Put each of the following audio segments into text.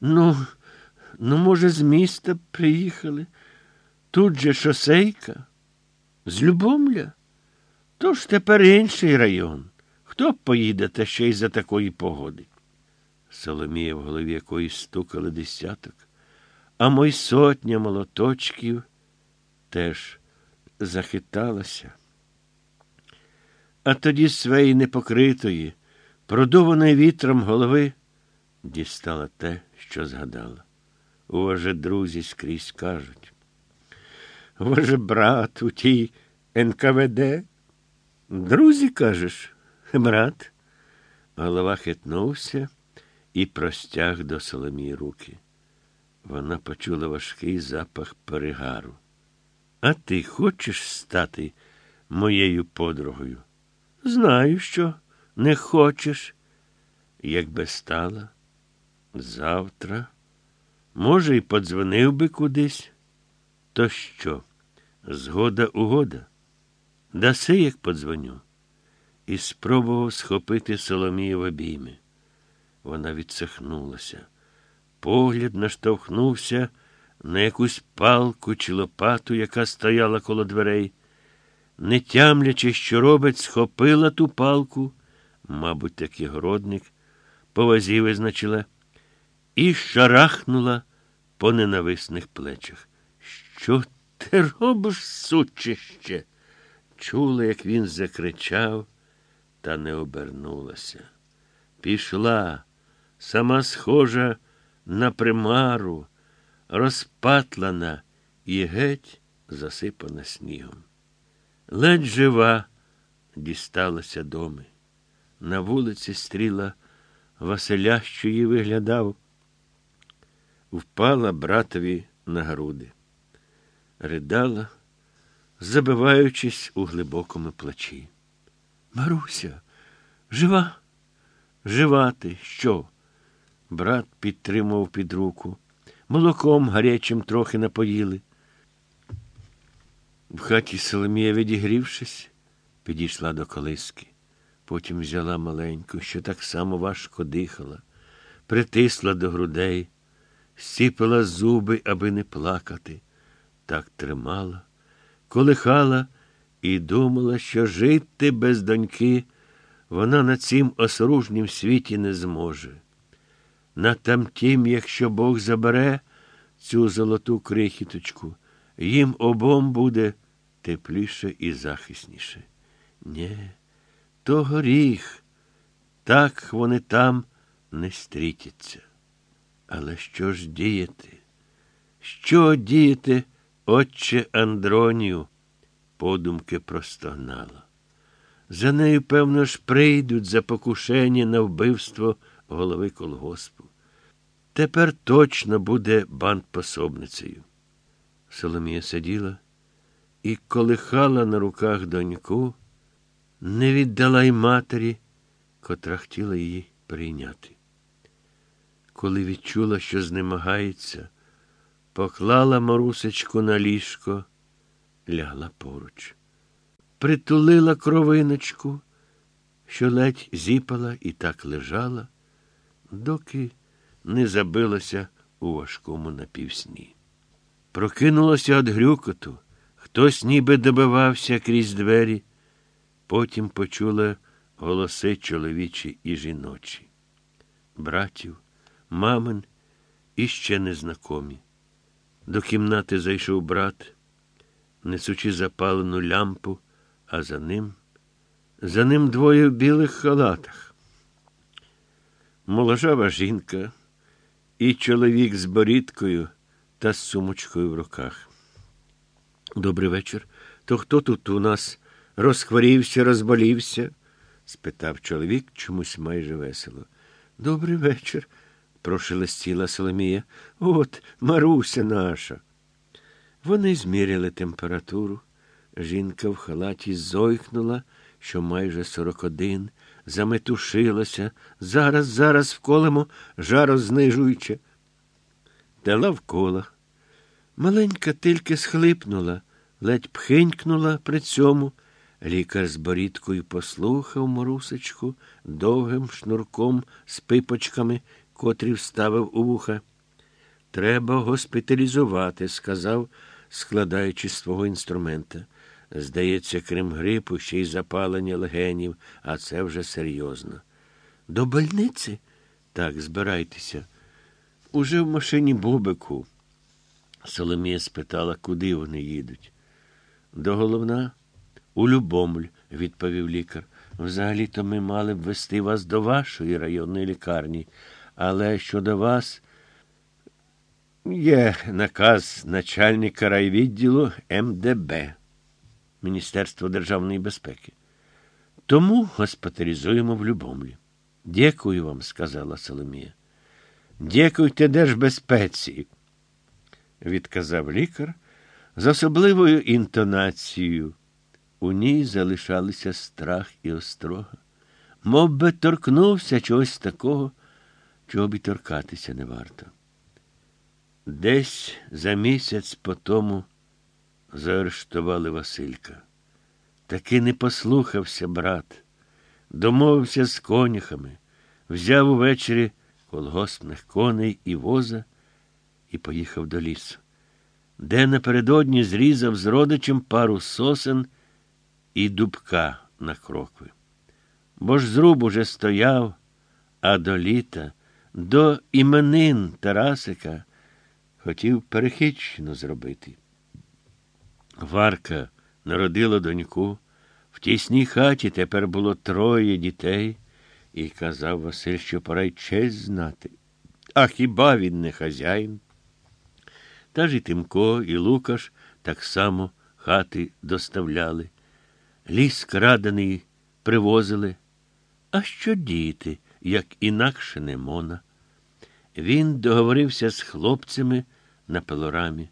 Ну, ну, може, з міста приїхали. Тут же шосейка. З Любомля. То ж тепер інший район. Хто поїде та ще й за такої погоди? Соломія в голові якоїсь стукали десяток, а мой сотня молоточків теж захиталася. А тоді своєї непокритої, продуваної вітром голови, дістала те, що згадала. Уваже, друзі, скрізь кажуть. Воже, брат, у тій НКВД. Друзі, кажеш, брат. Голова хитнувся і простяг до Соломії руки. Вона почула важкий запах перегару. А ти хочеш стати моєю подругою? Знаю, що не хочеш. Якби стала завтра, може, і подзвонив би кудись. То що? Згода угода? Даси, як подзвоню. І спробував схопити Соломію в обійми. Вона відсахнулася. Погляд наштовхнувся на якусь палку чи лопату, яка стояла коло дверей. Не тямлячи, що робить, схопила ту палку, мабуть, таки городник, по вазі визначила, і шарахнула по ненависних плечах. Що ти робиш, сучище? Чула, як він закричав, та не обернулася. Пішла, сама схожа на примару, розпатлана і геть засипана снігом. Ледь жива дісталася доми. На вулиці стріла Василя, що її виглядав, впала братові на груди, ридала, забиваючись у глибокому плачі. Маруся, жива? Жива ти, що? Брат підтримував під руку. Молоком гарячим трохи напоїли. В хаті Соломія, відігрівшись, підійшла до колиски. Потім взяла маленьку, що так само важко дихала, притисла до грудей, сіпила зуби, аби не плакати. Так тримала, колихала і думала, що жити без доньки вона на цім осоружнім світі не зможе. На тамтім, якщо Бог забере цю золоту крихіточку, їм обом буде тепліше і захисніше. Нє, то горіх, так вони там не стрітяться. Але що ж діяти? Що діяти, отче Андронію? Подумки простогнала. За нею, певно ж, прийдуть за покушення на вбивство голови колгоспу. Тепер точно буде бандпособницею. Соломія сиділа і колихала на руках доньку, не віддала й матері, котра хотіла її прийняти. Коли відчула, що знемагається, поклала Марусечку на ліжко, лягла поруч, притулила кровиночку, що ледь зіпала і так лежала, доки не забилася у важкому напівсні. Прокинулася від грюкоту, хтось ніби добивався крізь двері, потім почула голоси чоловічі і жіночі, братів, мамин і ще незнакомі. До кімнати зайшов брат, несучи запалену лямпу, а за ним, за ним двоє в білих халатах. Моложава жінка і чоловік з борідкою та з сумочкою в руках. Добрий вечір. То хто тут у нас розхворівся, розболівся? спитав чоловік чомусь майже весело. Добрий вечір, прошелестіла Соломія. От Маруся наша. Вони зміряли температуру. Жінка в халаті зойкнула, що майже сорок один, заметушилася, зараз, зараз вколемо, жарознижуючи. Дала вкола. Маленька тільки схлипнула, ледь пхинькнула при цьому. Лікар з борідкою послухав морусечку довгим шнурком з пипочками котрий вставив у вуха. Треба госпіталізувати, сказав, складаючи свого інструмента. Здається, крім грипу, ще й запалення легенів, а це вже серйозно. До больниці? Так, збирайтеся. Уже в машині Бобику. Соломія спитала, куди вони їдуть. До головна? У Любомль, відповів лікар. Взагалі-то ми мали б вести вас до вашої районної лікарні, але щодо вас є наказ начальника райвідділу МДБ Міністерства державної безпеки. Тому госпіталізуємо в Любомлі. Дякую вам, сказала Соломія. Дякуйте держбезпеці, відказав лікар з особливою інтонацією. У ній залишалися страх і острога. Мов би торкнувся чогось такого, чого б і торкатися не варто. Десь за місяць по тому заарештували Василька. Таки не послухався брат, домовився з коняхами, взяв увечері колгоспних коней і воза і поїхав до лісу, де напередодні зрізав з родичем пару сосен і дубка на крокви. Бо ж зруб уже стояв, а до літа, до іменин Тарасика хотів перехищено зробити. Варка народила доньку. В тісній хаті тепер було троє дітей, і казав Василь, що пора й честь знати. А хіба він не хазяїн? Та ж і Тимко, і Лукаш так само хати доставляли. Ліс крадений привозили. А що діти, як інакше не мона? Він договорився з хлопцями на пилорамі.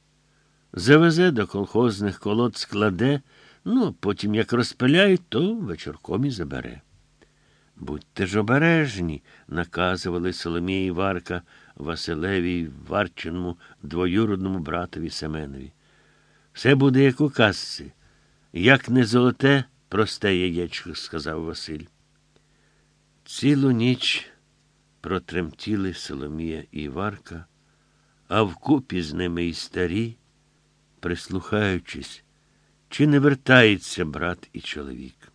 Завезе до колхозних колод складе, ну, потім, як розпиляють, то вечірком і забере. Будьте ж обережні, наказували Соломії Варка Василеві Варчиному двоюродному братові Семенові. Все буде, як у казці. Як не золоте, просте яєчко, сказав Василь. Цілу ніч протремтіли Соломія і Варка, а вкупі з ними і старі, прислухаючись, чи не вертається брат і чоловік.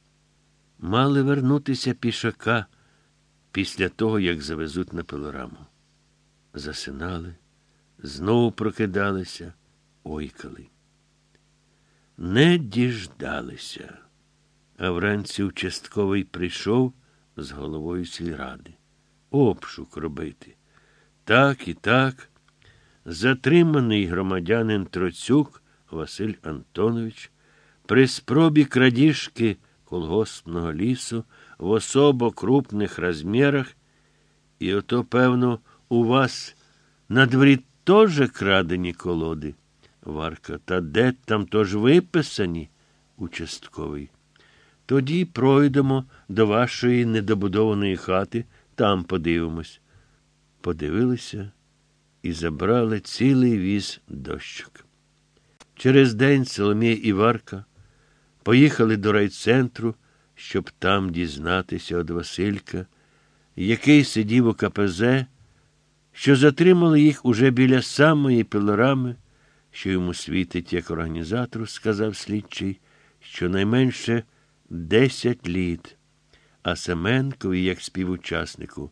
Мали вернутися пішака після того, як завезуть на пилораму. Засинали, знову прокидалися, ойкали. Не діждалися, а вранці участковий прийшов з головою сільради. Обшук робити. Так і так. Затриманий громадянин Троцюк Василь Антонович при спробі крадіжки колгоспного лісу в особо крупних розмірах, і ото, певно, у вас на теж крадені колоди. Варка, та де там тож виписані? Участковий. Тоді пройдемо до вашої недобудованої хати, там подивимось. Подивилися і забрали цілий віз дощок. Через день Соломія і Варка поїхали до райцентру, щоб там дізнатися від Василька, який сидів у КПЗ, що затримали їх уже біля самої пилорами, що йому світить як організатору, сказав слідчий, щонайменше десять літ, а Семенкові, як співучаснику,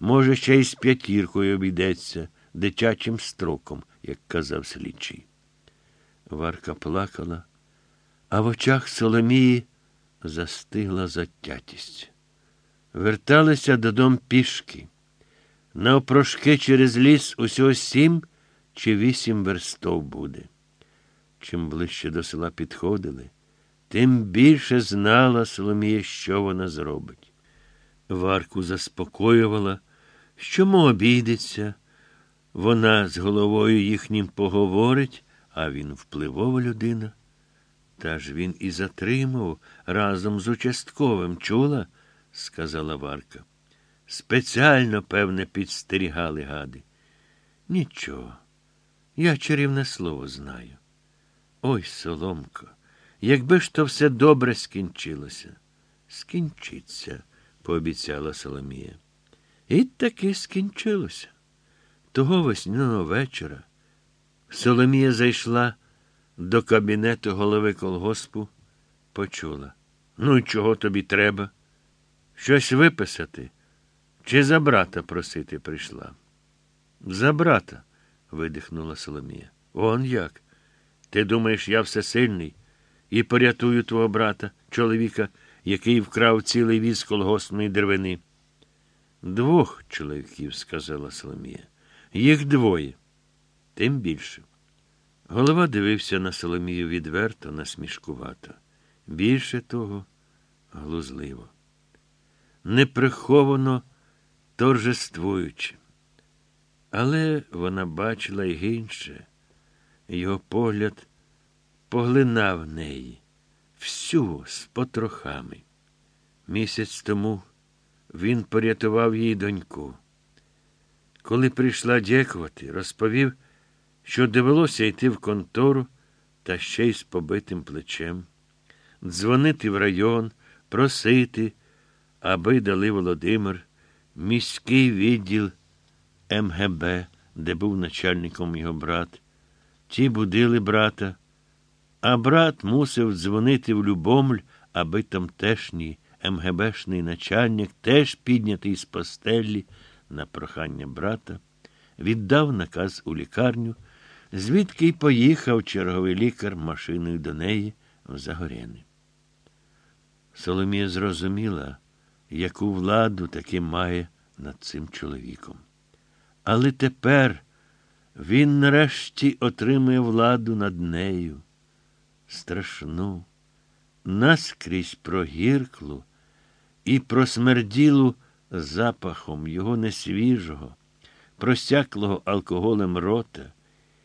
може, ще й з п'ятіркою обійдеться дитячим строком, як казав слідчий. Варка плакала, а в очах Соломії застигла затятість. Верталися додому пішки. Навпрошки через ліс усього сім чи вісім верстов буде. Чим ближче до села підходили, тим більше знала Соломія, що вона зробить. Варку заспокоювала, що мо обійдеться. Вона з головою їхнім поговорить, а він впливова людина. Та ж він і затримав разом з участковим, чула? сказала Варка. Спеціально, певне, підстерігали гади. Нічого, я чарівне слово знаю. Ой, Соломко, якби ж то все добре скінчилося. Скінчиться, пообіцяла Соломія. І таки скінчилося. Того весняного вечора Соломія зайшла до кабінету голови колгоспу, почула. Ну, і чого тобі треба? Щось виписати? Чи за брата просити прийшла? За брата, видихнула Соломія. Он як? Ти думаєш, я всесильний і порятую твого брата, чоловіка, який вкрав цілий віз колгоспної деревини? Двох чоловіків, сказала Соломія. Їх двоє. Тим більше. Голова дивився на Соломію відверто, насмішкувато. Більше того, глузливо. Неприховано торжествуючи. Але вона бачила й інше. Його погляд поглинав неї всю з потрохами. Місяць тому він порятував їй доньку. Коли прийшла дякувати, розповів, що довелося йти в контору та ще й з побитим плечем, дзвонити в район, просити, аби дали Володимир, міський відділ МГБ, де був начальником його брат. Ті будили брата, а брат мусив дзвонити в Любомль, аби тамтешній МГБшний начальник, теж піднятий з постелі на прохання брата, віддав наказ у лікарню, звідки й поїхав черговий лікар машиною до неї в Загоряни. Соломія зрозуміла, яку владу таки має над цим чоловіком. Але тепер він нарешті отримує владу над нею, страшну, наскрізь прогірклу і просмерділу запахом його несвіжого, просяклого алкоголем рота.